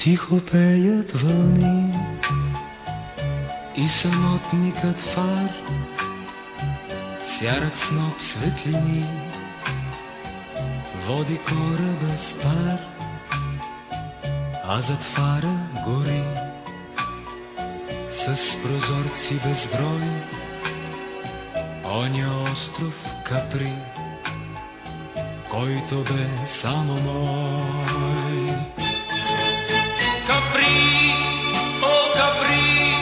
Тихо пеят вълни и самотникът фар Сярък сноп светлини води кораба с пар, а зад фара гори с прозорци безброй оня остров Капри, който бе само мой. Капри, о Капри,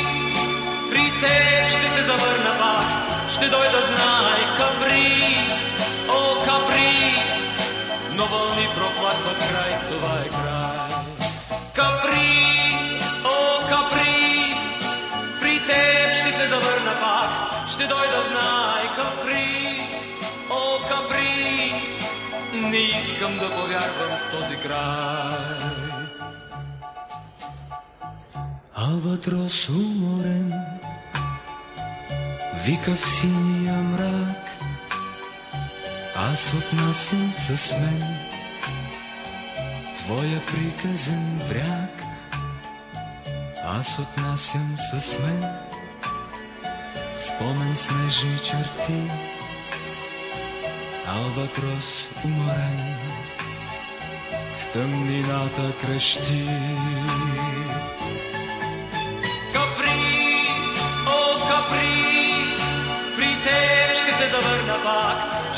при теб ще се завърна пак, ще дойда знай, Капри, о Капри, но вълни проплакват край, това е край. Капри, о Капри, при теб ще се завърна пак, ще дойда знай, Капри, о Капри, не искам да повярвам в този край. Албатрос уморен вика в синия мрак, аз отнасям с мен твоя приказен бряг. Аз отнасям с мен спомен снежни черти, албатрос уморен в тъмнината крещи.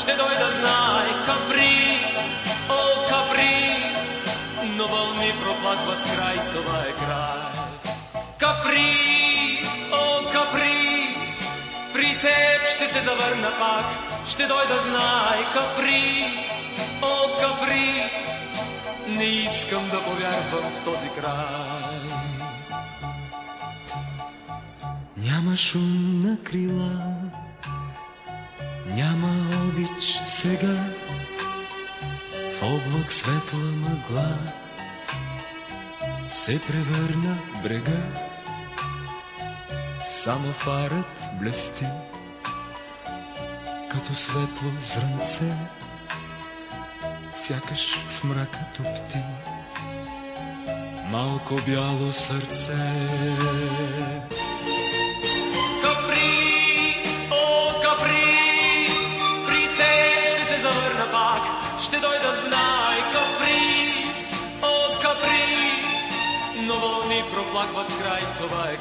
Ще дойда знай, Капри, о Капри, но вълни проплакват край, това е край. Капри, о Капри, при теб ще се завърна пак, ще дойда знай, Капри, о Капри, не искам да повярвам в този край. Няма шум на крила, няма обич сега, в облак светла мъгла се превърна брега, само фарът блести, като светло зранце, сякаш в мрака топти малко бяло сърце. Вълни проплакват край, това е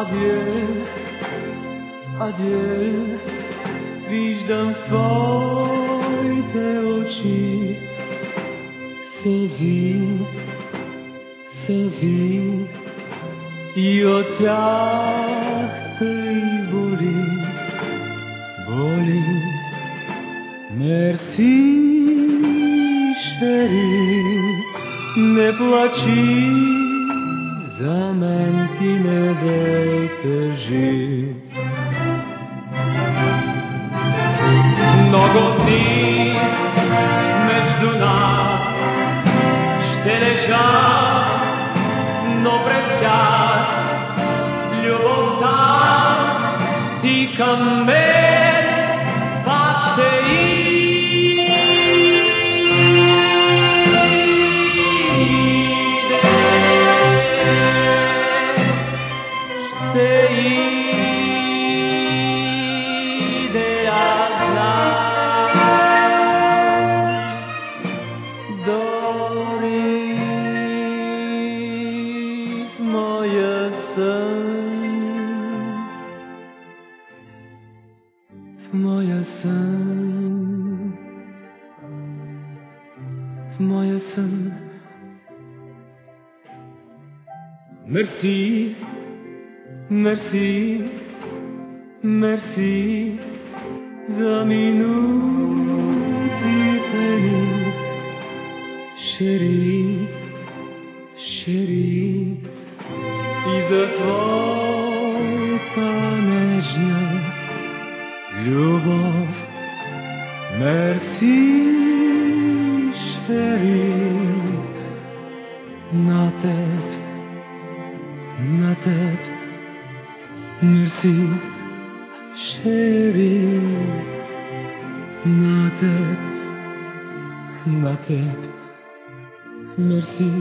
адиeu, адиeu, виждам в твоите очи сълзи, сълзи и от тях тъй боли, боли. Мерси, шери, не плачи, за мен ти не бе тъжи. Много дни между нас ще лежат, но през тях любовта ти към мен Merci, merci za minuti feliz, chérie. Merci.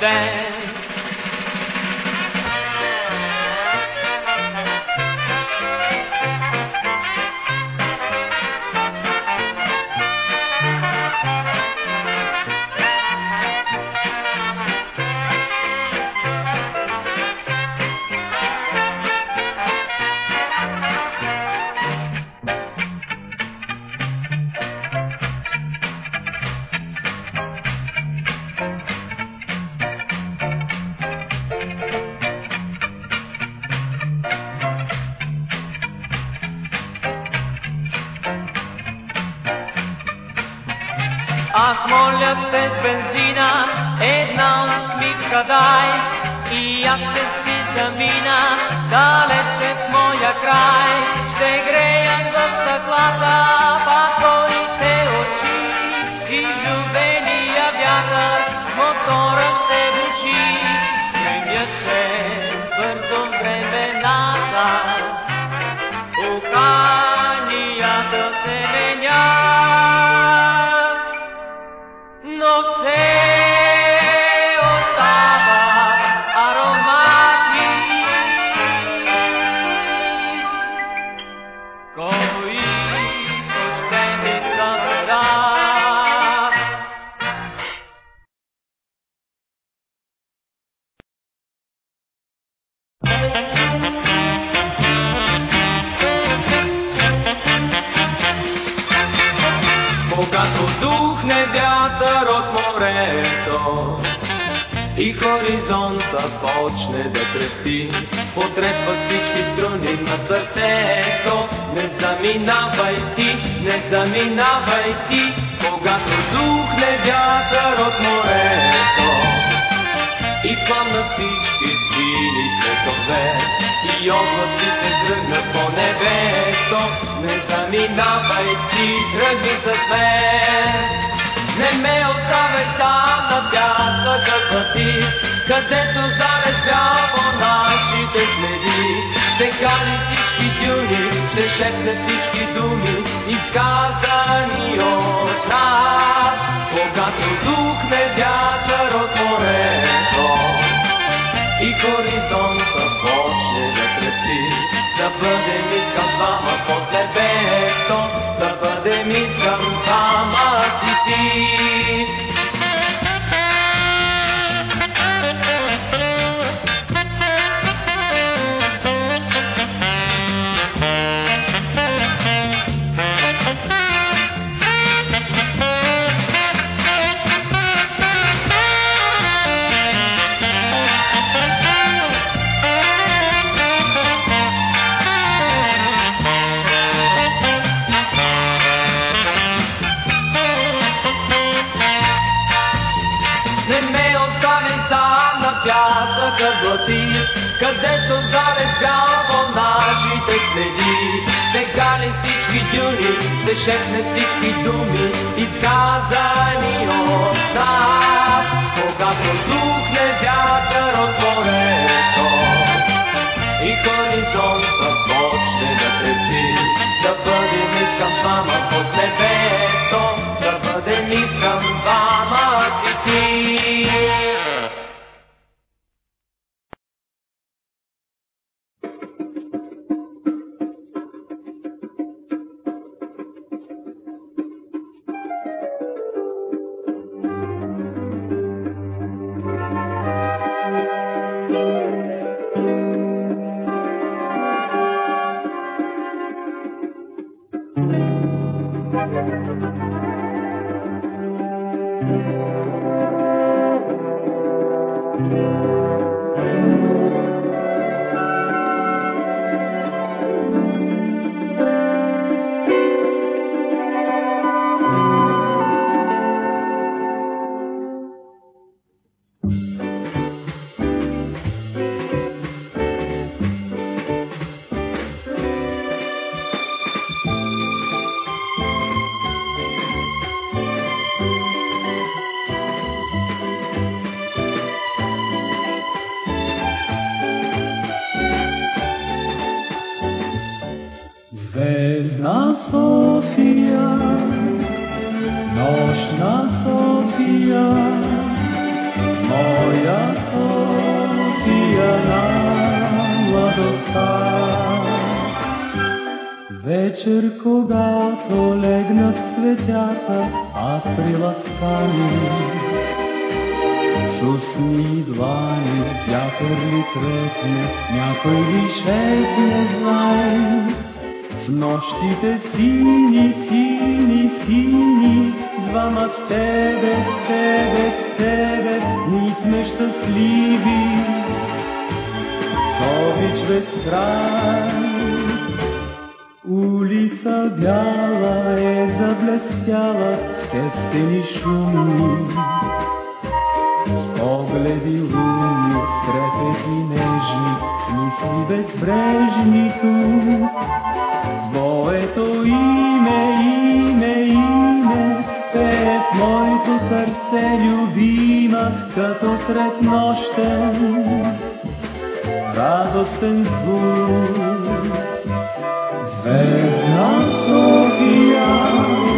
down. ти Потресва всички струни на сърцето. Не заминавай ти, не заминавай ти Когато духне вятър от морето. И пламна всички сини светове И облаците тръгна по небето. Не заминавай ти, тръгни със свет. Не ме оставяй сам на пясъка пъти, където залез бял по нашите следи. Ще кани всички дюни, ще шепне всички думи, изказани от нас. Когато духне вятър от морето и хоризонта почне да трепти, да бъдем искам двама под небето, नि където залез бял по нашите следи. Ще гали всички дюни, ще шепне всички думи, изказани от нас. Когато духне вятър от морето и хоризонта почне да трепти, да бъдем искам двама под небето, заблестяла с тестени шумни, с погледи лунни, с трепети нежни, с мисли безбрежни тук. Твоето име, име, име, пее в моето сърце любима, като сред нощен радостен звук. Звездна София,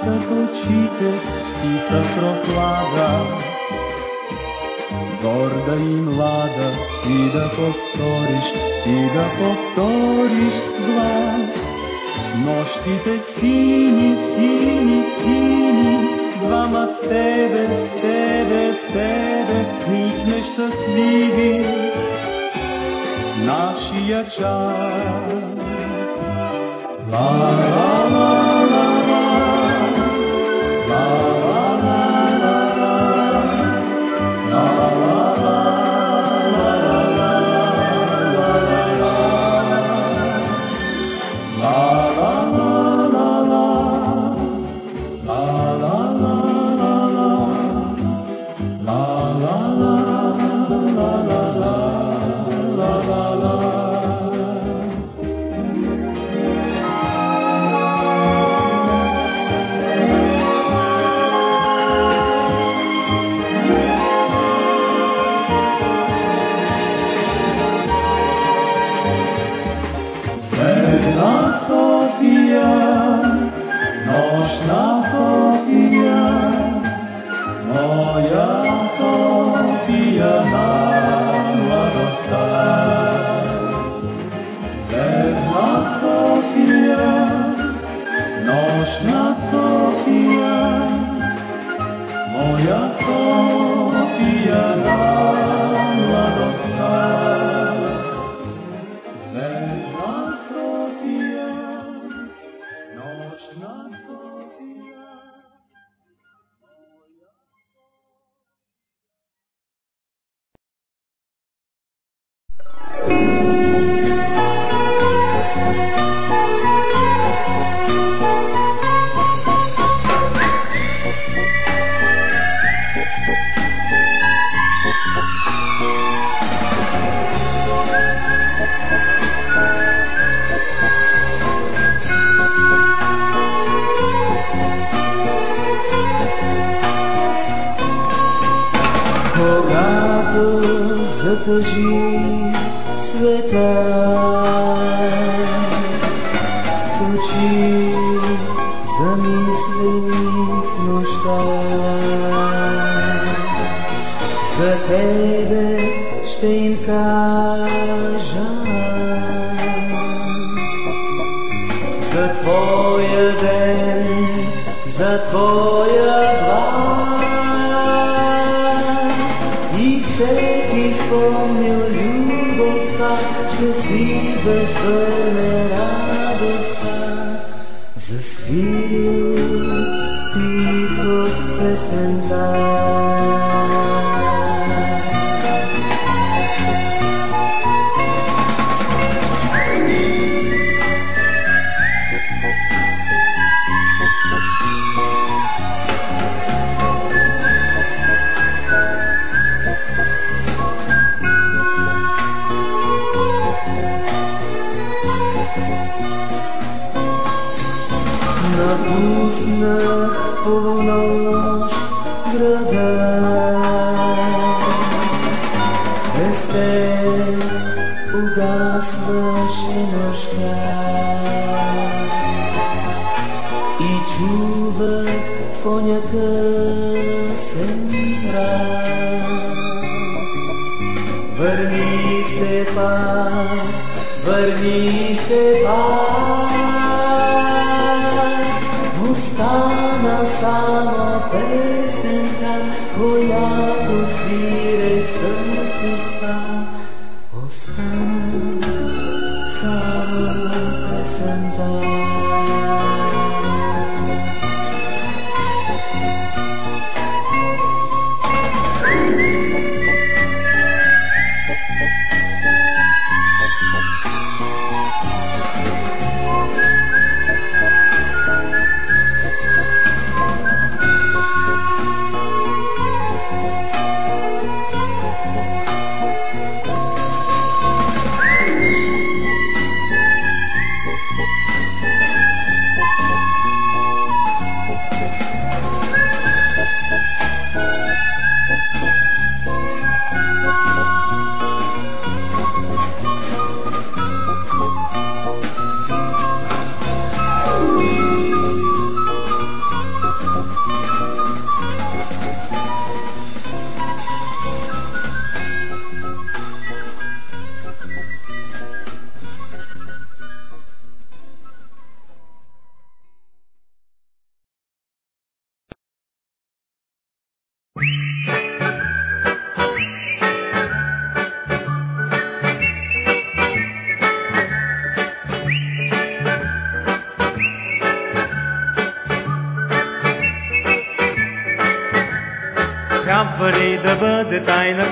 децата в очите си са прослада. Горда и млада, ти да повториш, ти да повториш с. Нощите сини, сини, сини, двама с тебе, с тебе, с тебе, ние сме щастливи. Нашия час. La, la, la. Listen.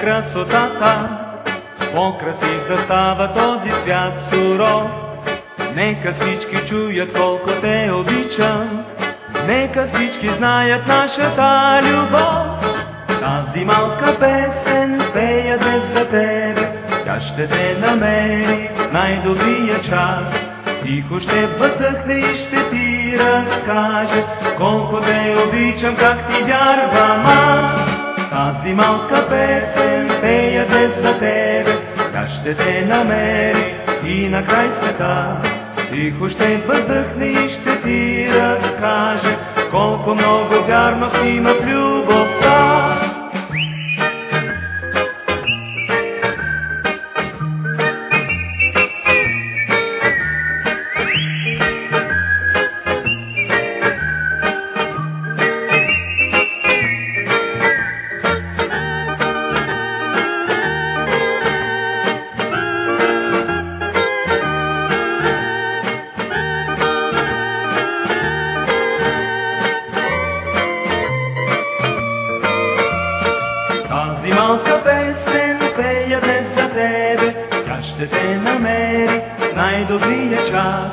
красотата, по-красив да става този свят суров. Нека всички чуят колко те обичам, нека всички знаят нашата любов. Тази малка песен пея без за тебе, тя ще те намери в най-добрия час. Тихо ще въздъхне и ще ти разкаже най-добрия час.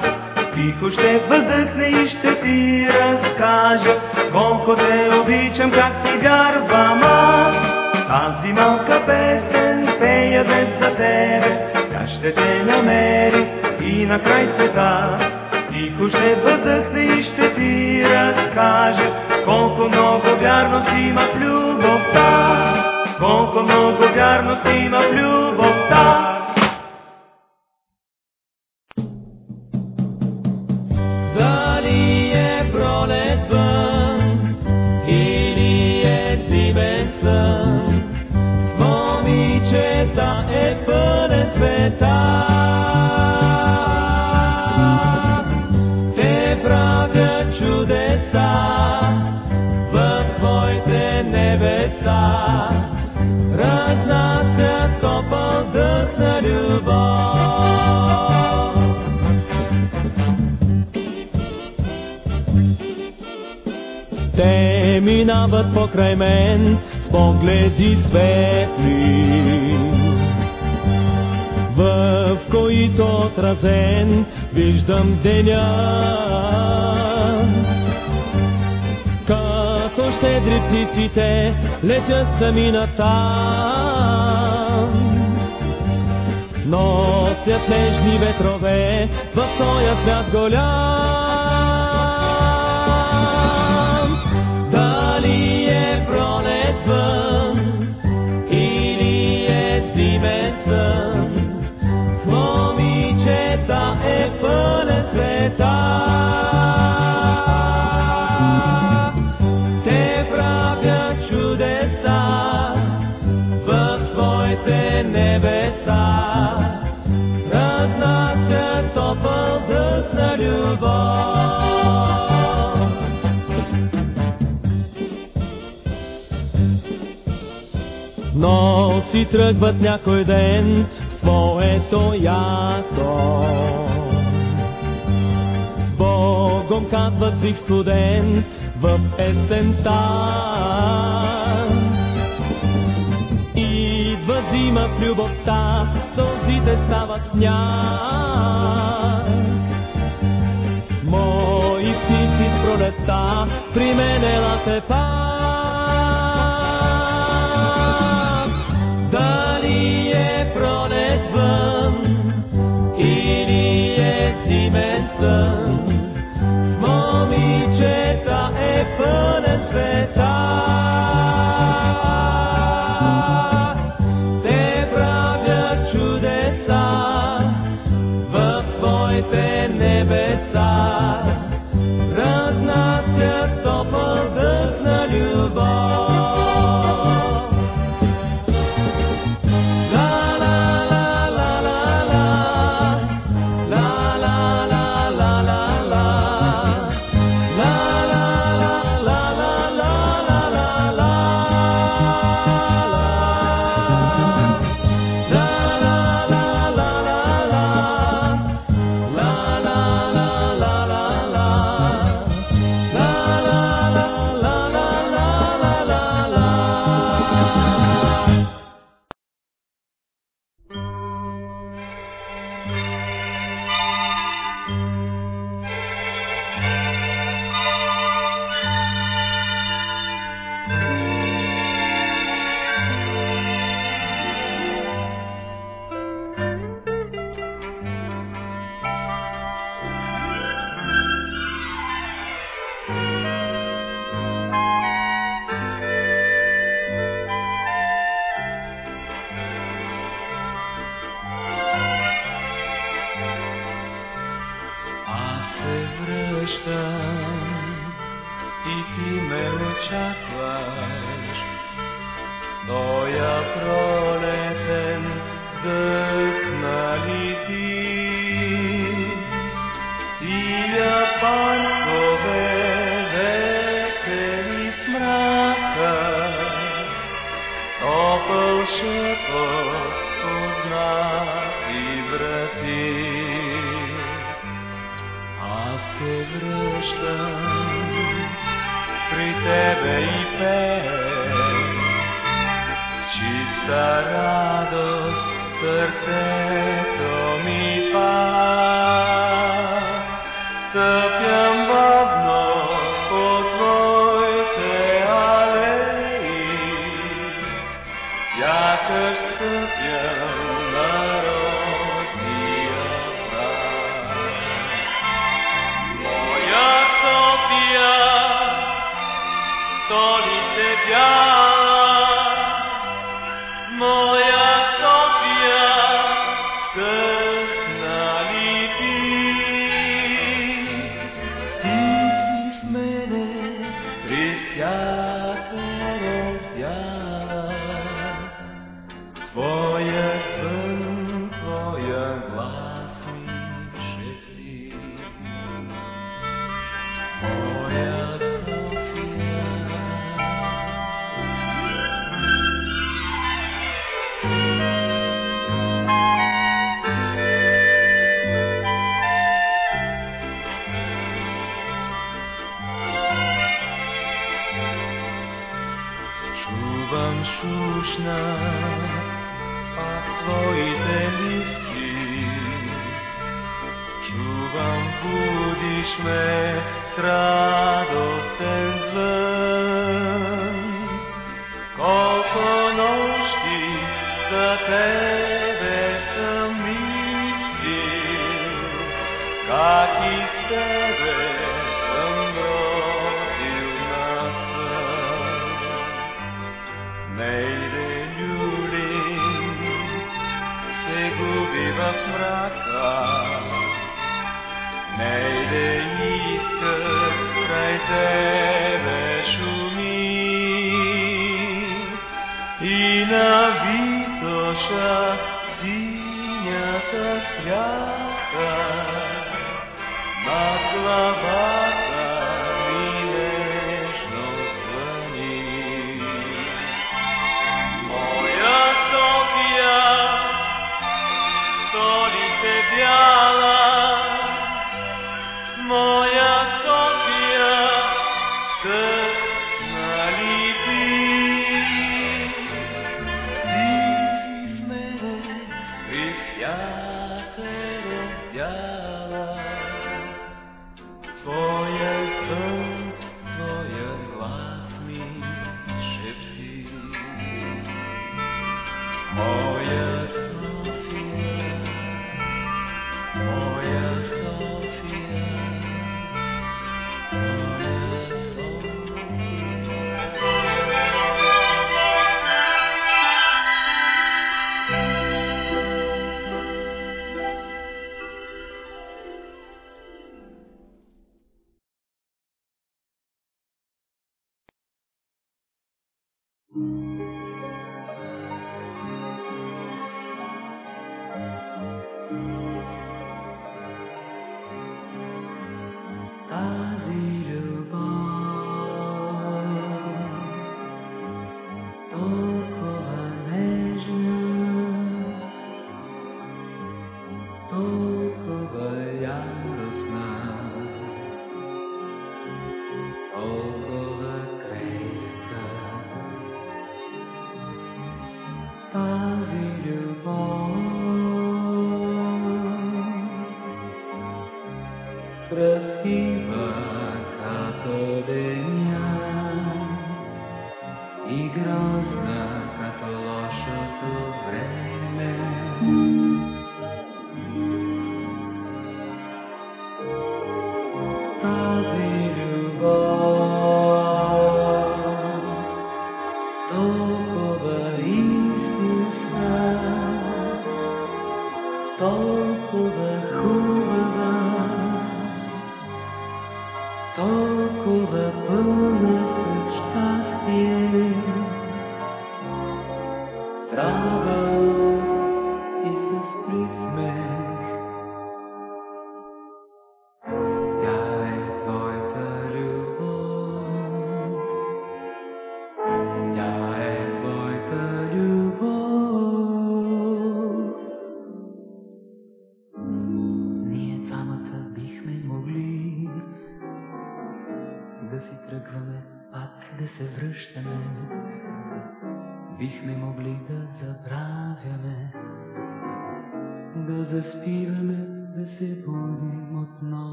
Тихо ще въздъхне и ще ти разкажа, колко те обичам, как ти вярвам аз. Тази малка песен пея днес за тебе, тя ще те намери и на край света. Тихо ще въздъхне и ще ти разкаже, колко много вярност има в любовта. Колко много вярност има в любовта. Минават покрай мен с погледи светли, в които отразен виждам деня. Като щедри птиците летят сами натам. Носят нежни ветрове в този свят голям. Си тръгват някой ден в своето ято. Богом казват си студен в есента. Идва зима в любовта, сълзите стават сняг. Мои птици с пролета, при мен елате пак. Твоя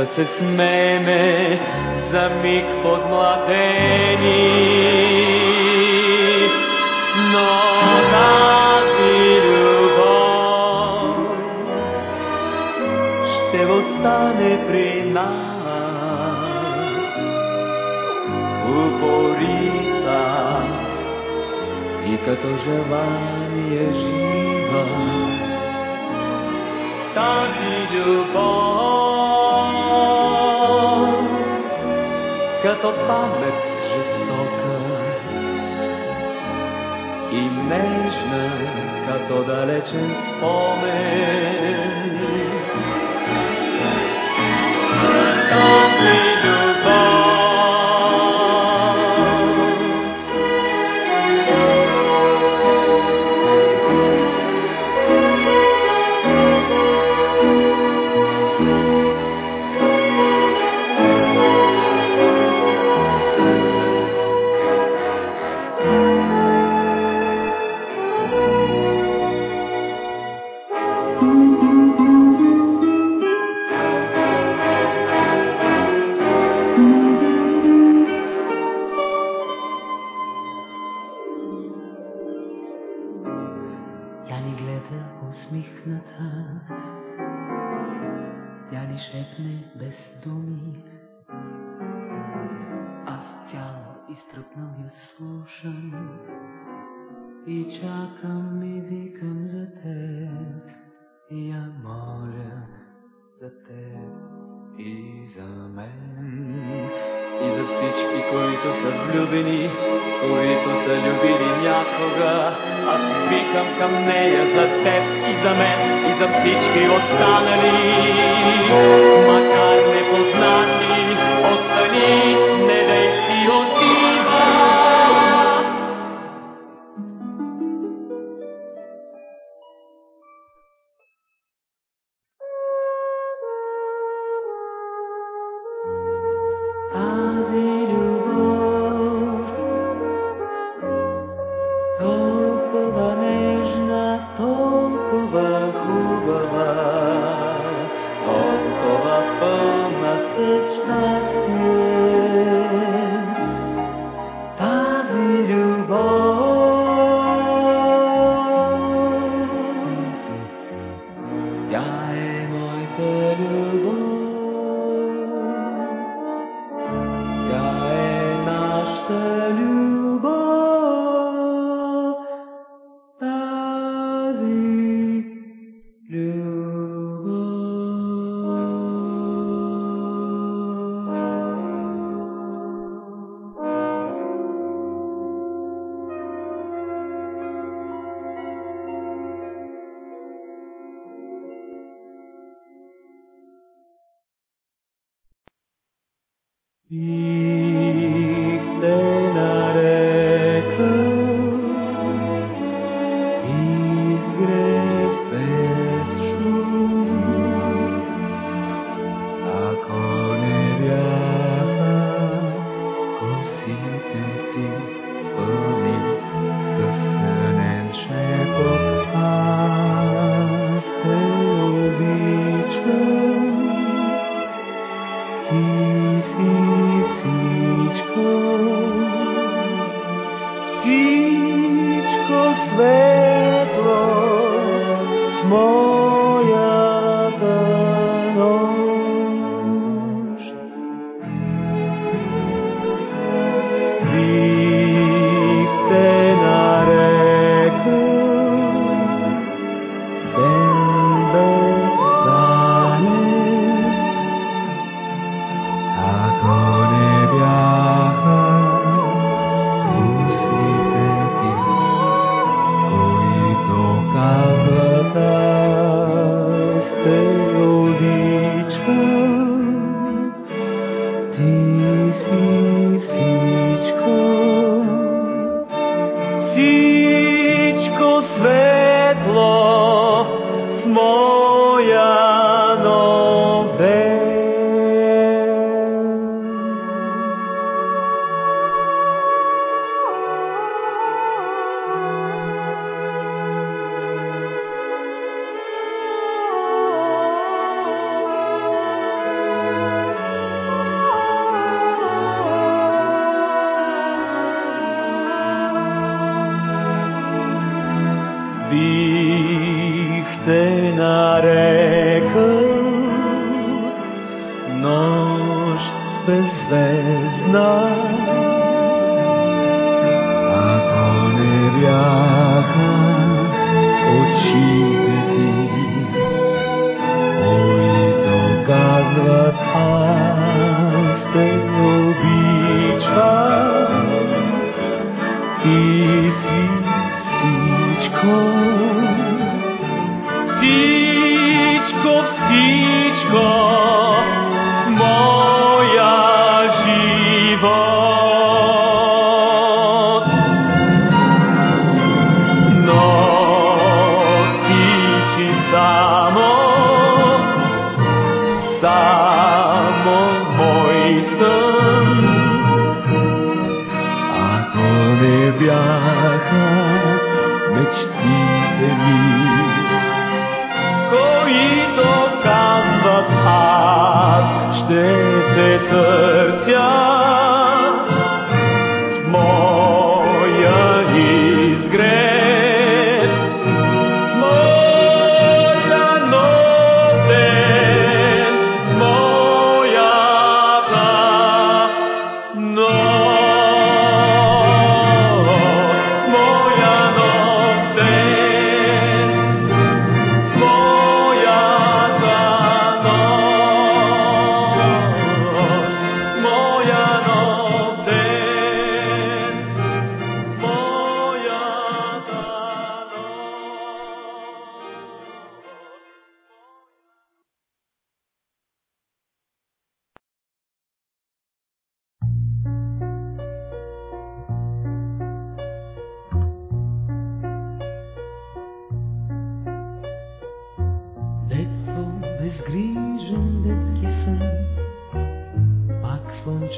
да се смеме за миг подмладени. Но тази любов ще остане при нас упорита и като желание жива. Тази любов моята памет жестока и нежна, като далечен спомен. Yeah. Бих те нощ беззвездна. Ако не бяха очите ти, които казват аз те обичам, ти си всичко,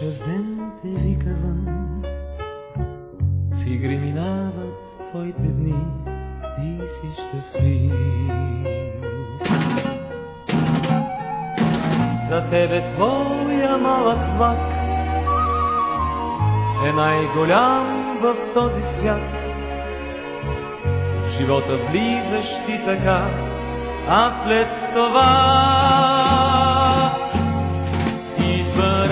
ден те вика вън. В минават твоите дни, ти си щастлив. За тебе твоя малък влак е най-голям в този свят. Живота влизаш ти така, а след това идва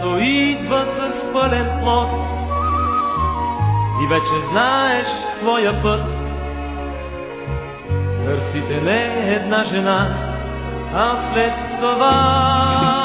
лято идва с пълен плод и вече знаеш своя път. Търсите не една жена, а след това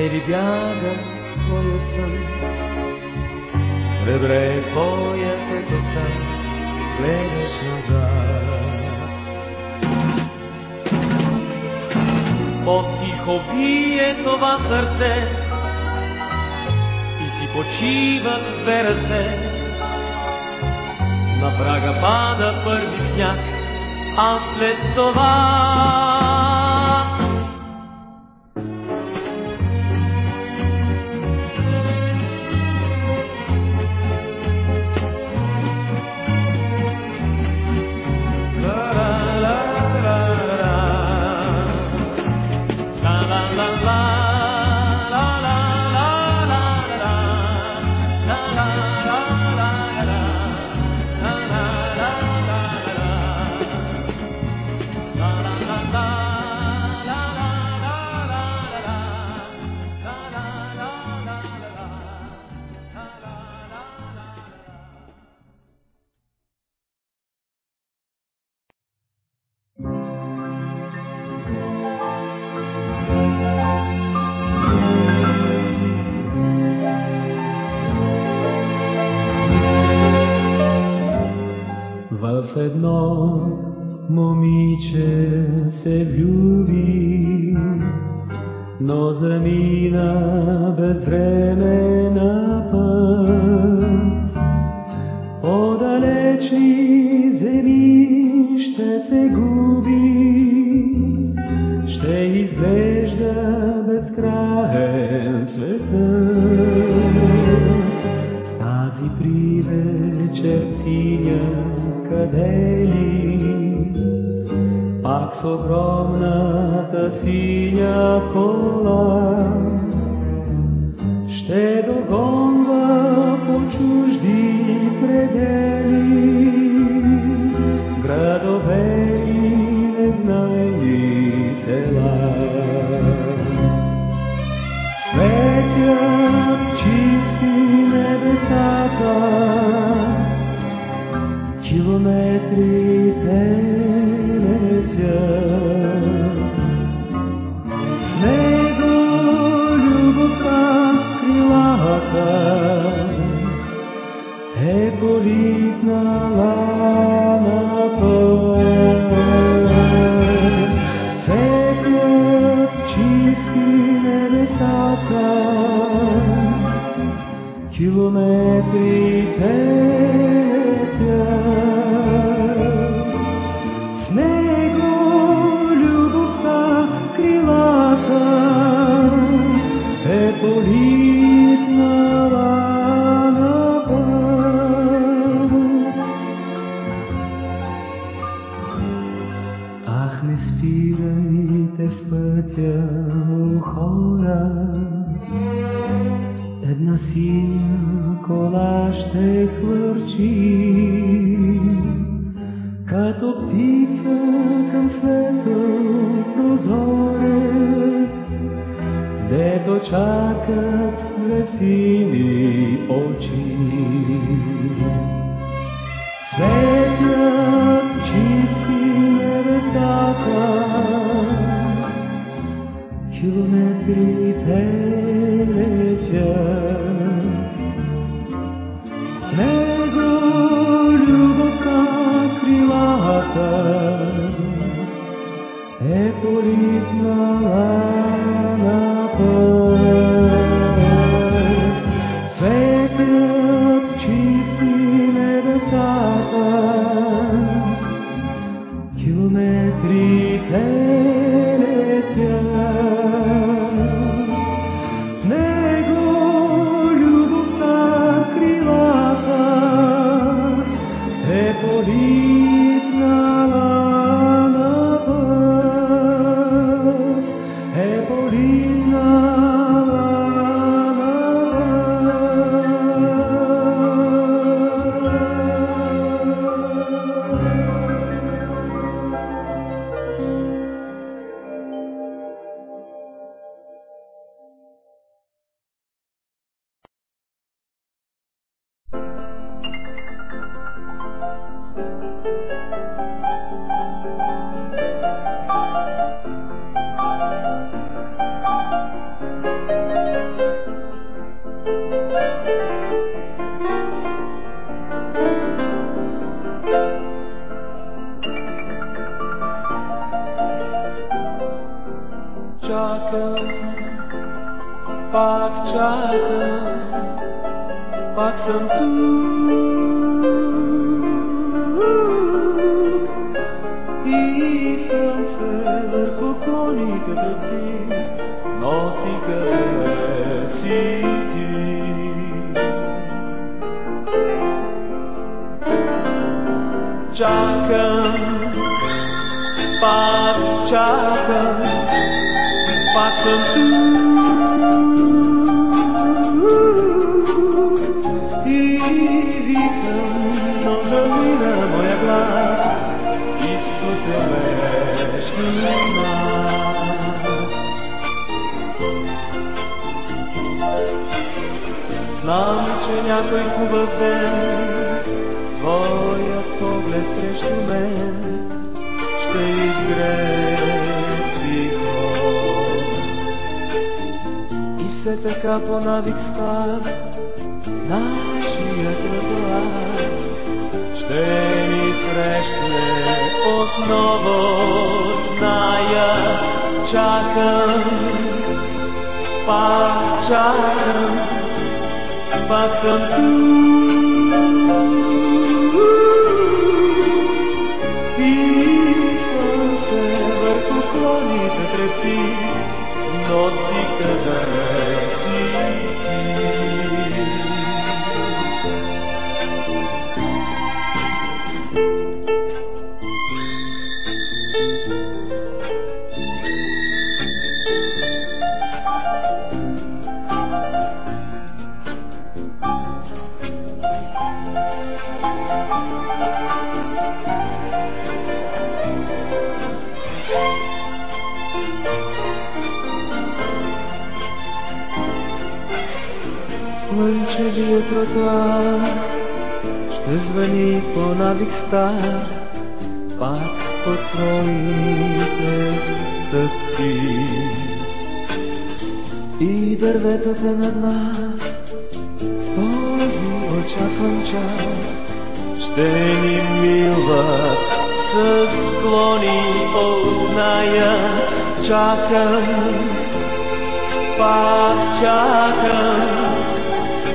къде ли бяга твоят сън? Ребре твоята коса, гледаш назад. По-тихо бие това сърце и си почиват две ръце. На прага пада първи сняг, а след това но замина без време на път. По-далечни земи ще се губи, ще изглежда безкраен света. Тази привечер синя къде ли, пак с огромна sinya pulang чакат две сини очи. Светят чисти небесата, километрите čakam, pa čakam, pa sem tu. Някой хубав ден. Твоят поглед срещу мен ще изгрее. И все така по навик стар нашия тротуар ще ни срещне отново, зная, чакам, пак чакам, facem tu. Fișul se vercuclonit între ții Not слънчевия тротуар ще звъни по навик стар, пак по твоите стъпки. И дърветата над нас. В този очакван час ще ни милват. С склони, о, зная, чакам, пак чакам,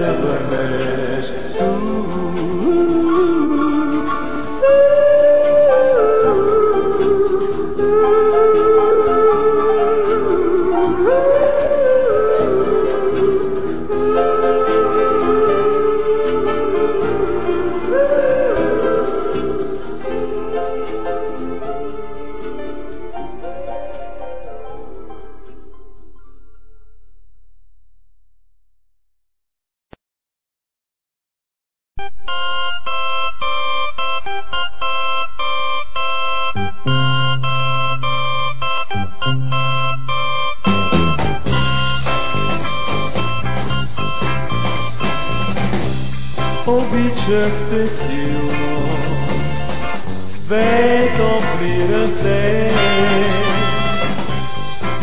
се те силно, две топли ръце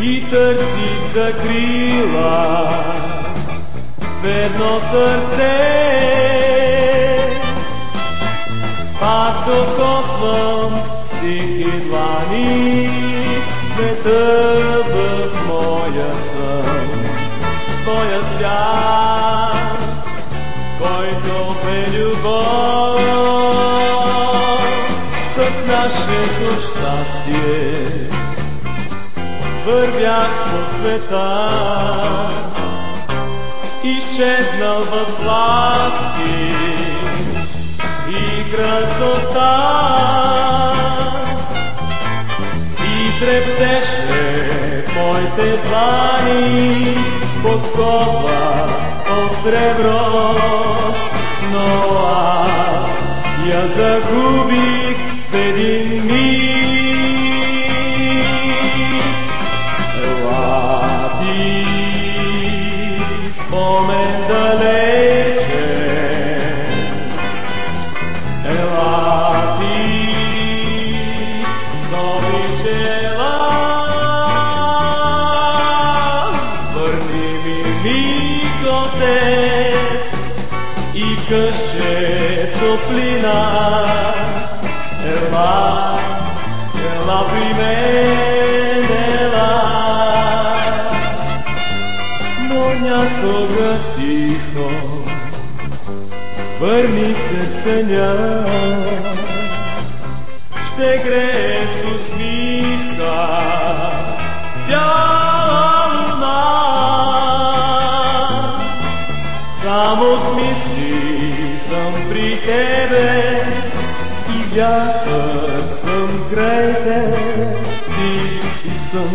и търсих закрила в едно сърце. Пак докосвам тихи длани, света в моя сън, нашето щастие. Вървях по света, изчезнал в сладки и красота. И трептеше моите длани подкова от сребро, но аз я загубих в един миг. Спомен върни се съня. Ще грее с усмивка бяла луна. Само с съм при тебе и вятър съм край те. Ти съм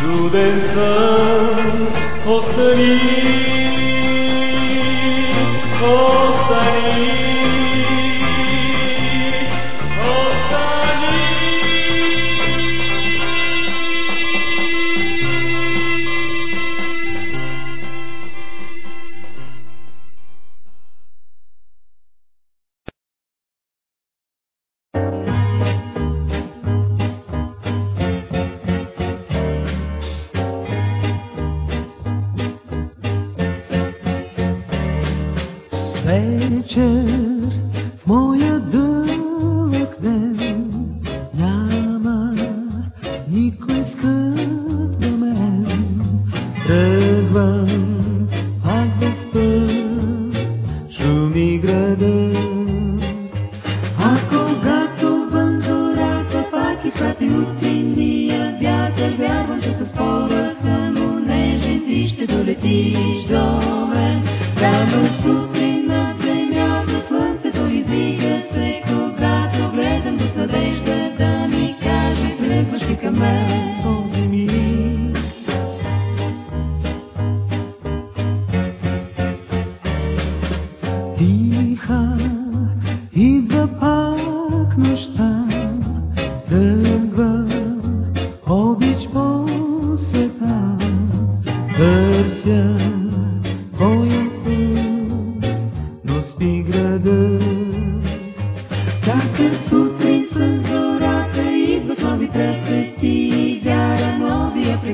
чуден сън, остани Maria.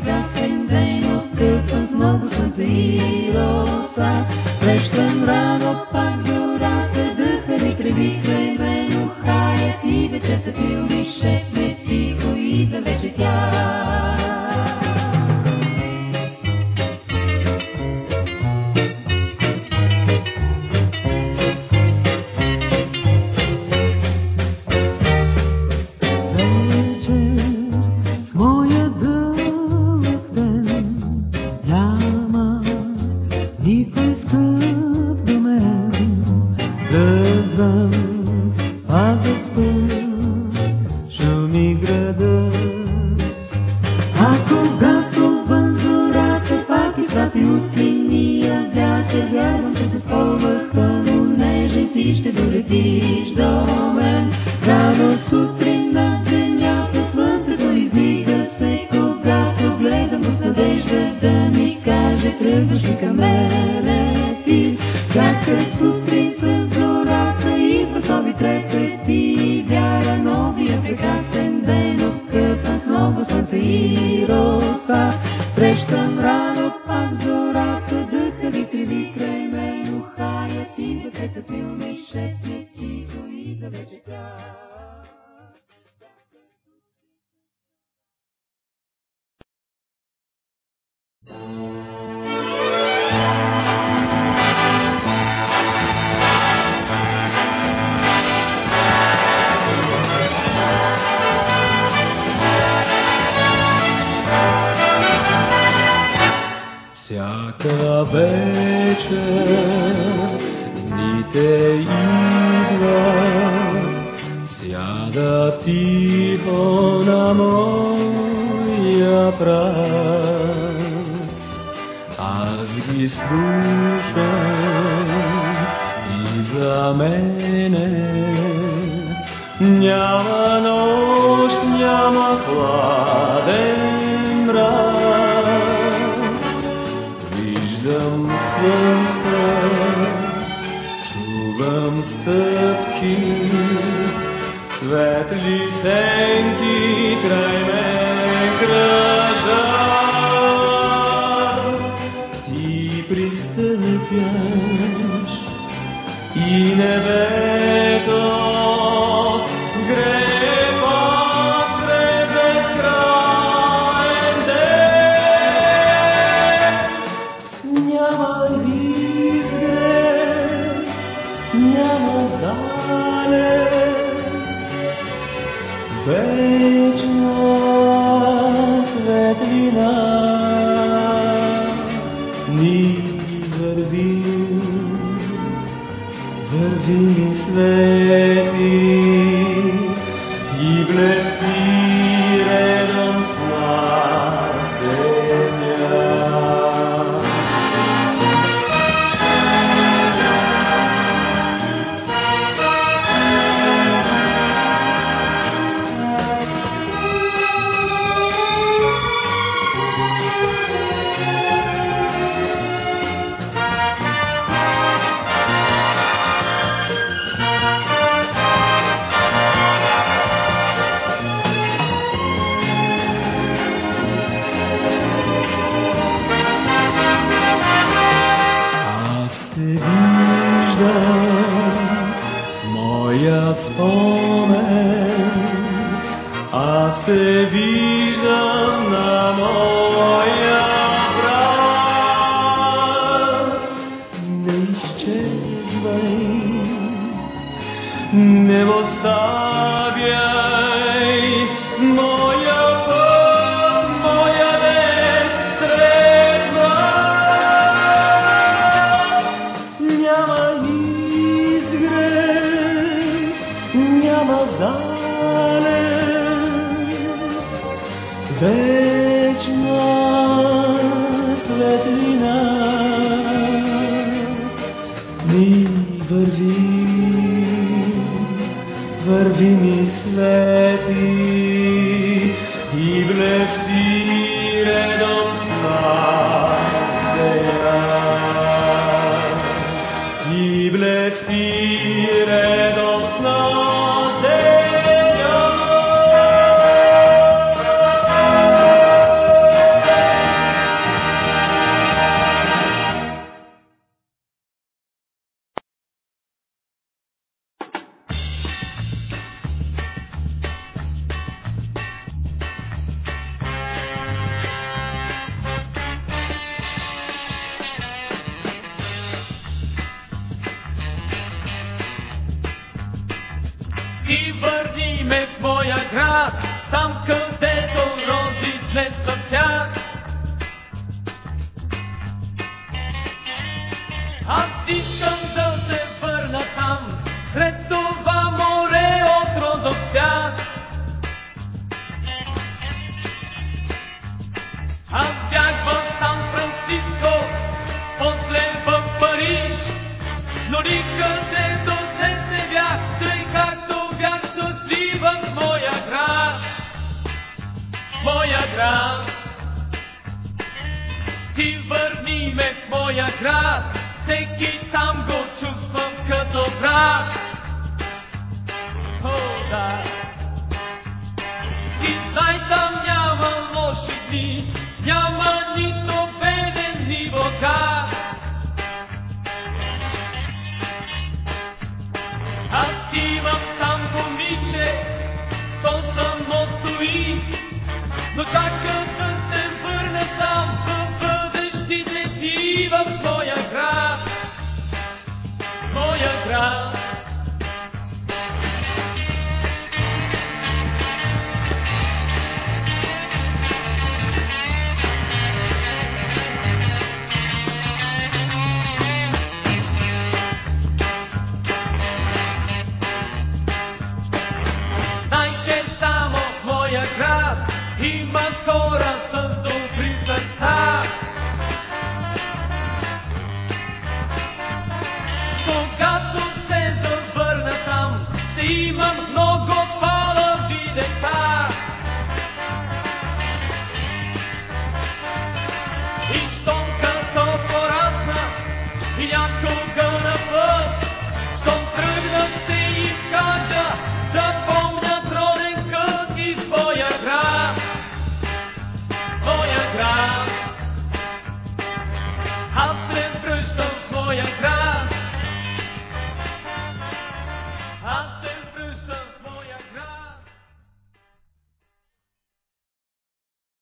прекрасен ден, откъсват много съдбироса. икона моя прав. Аз ги слушам и за мене няма нощ, няма хладен мрак. Виждам слънце, чувам стъпки, Zet živsenki kraj me kraj. е град, всеки там го чувствам като брат. Oh, да. И знай там няма лоши дни, няма нито беден, ни бога. Аз имам там момиче, то само стои, но чакам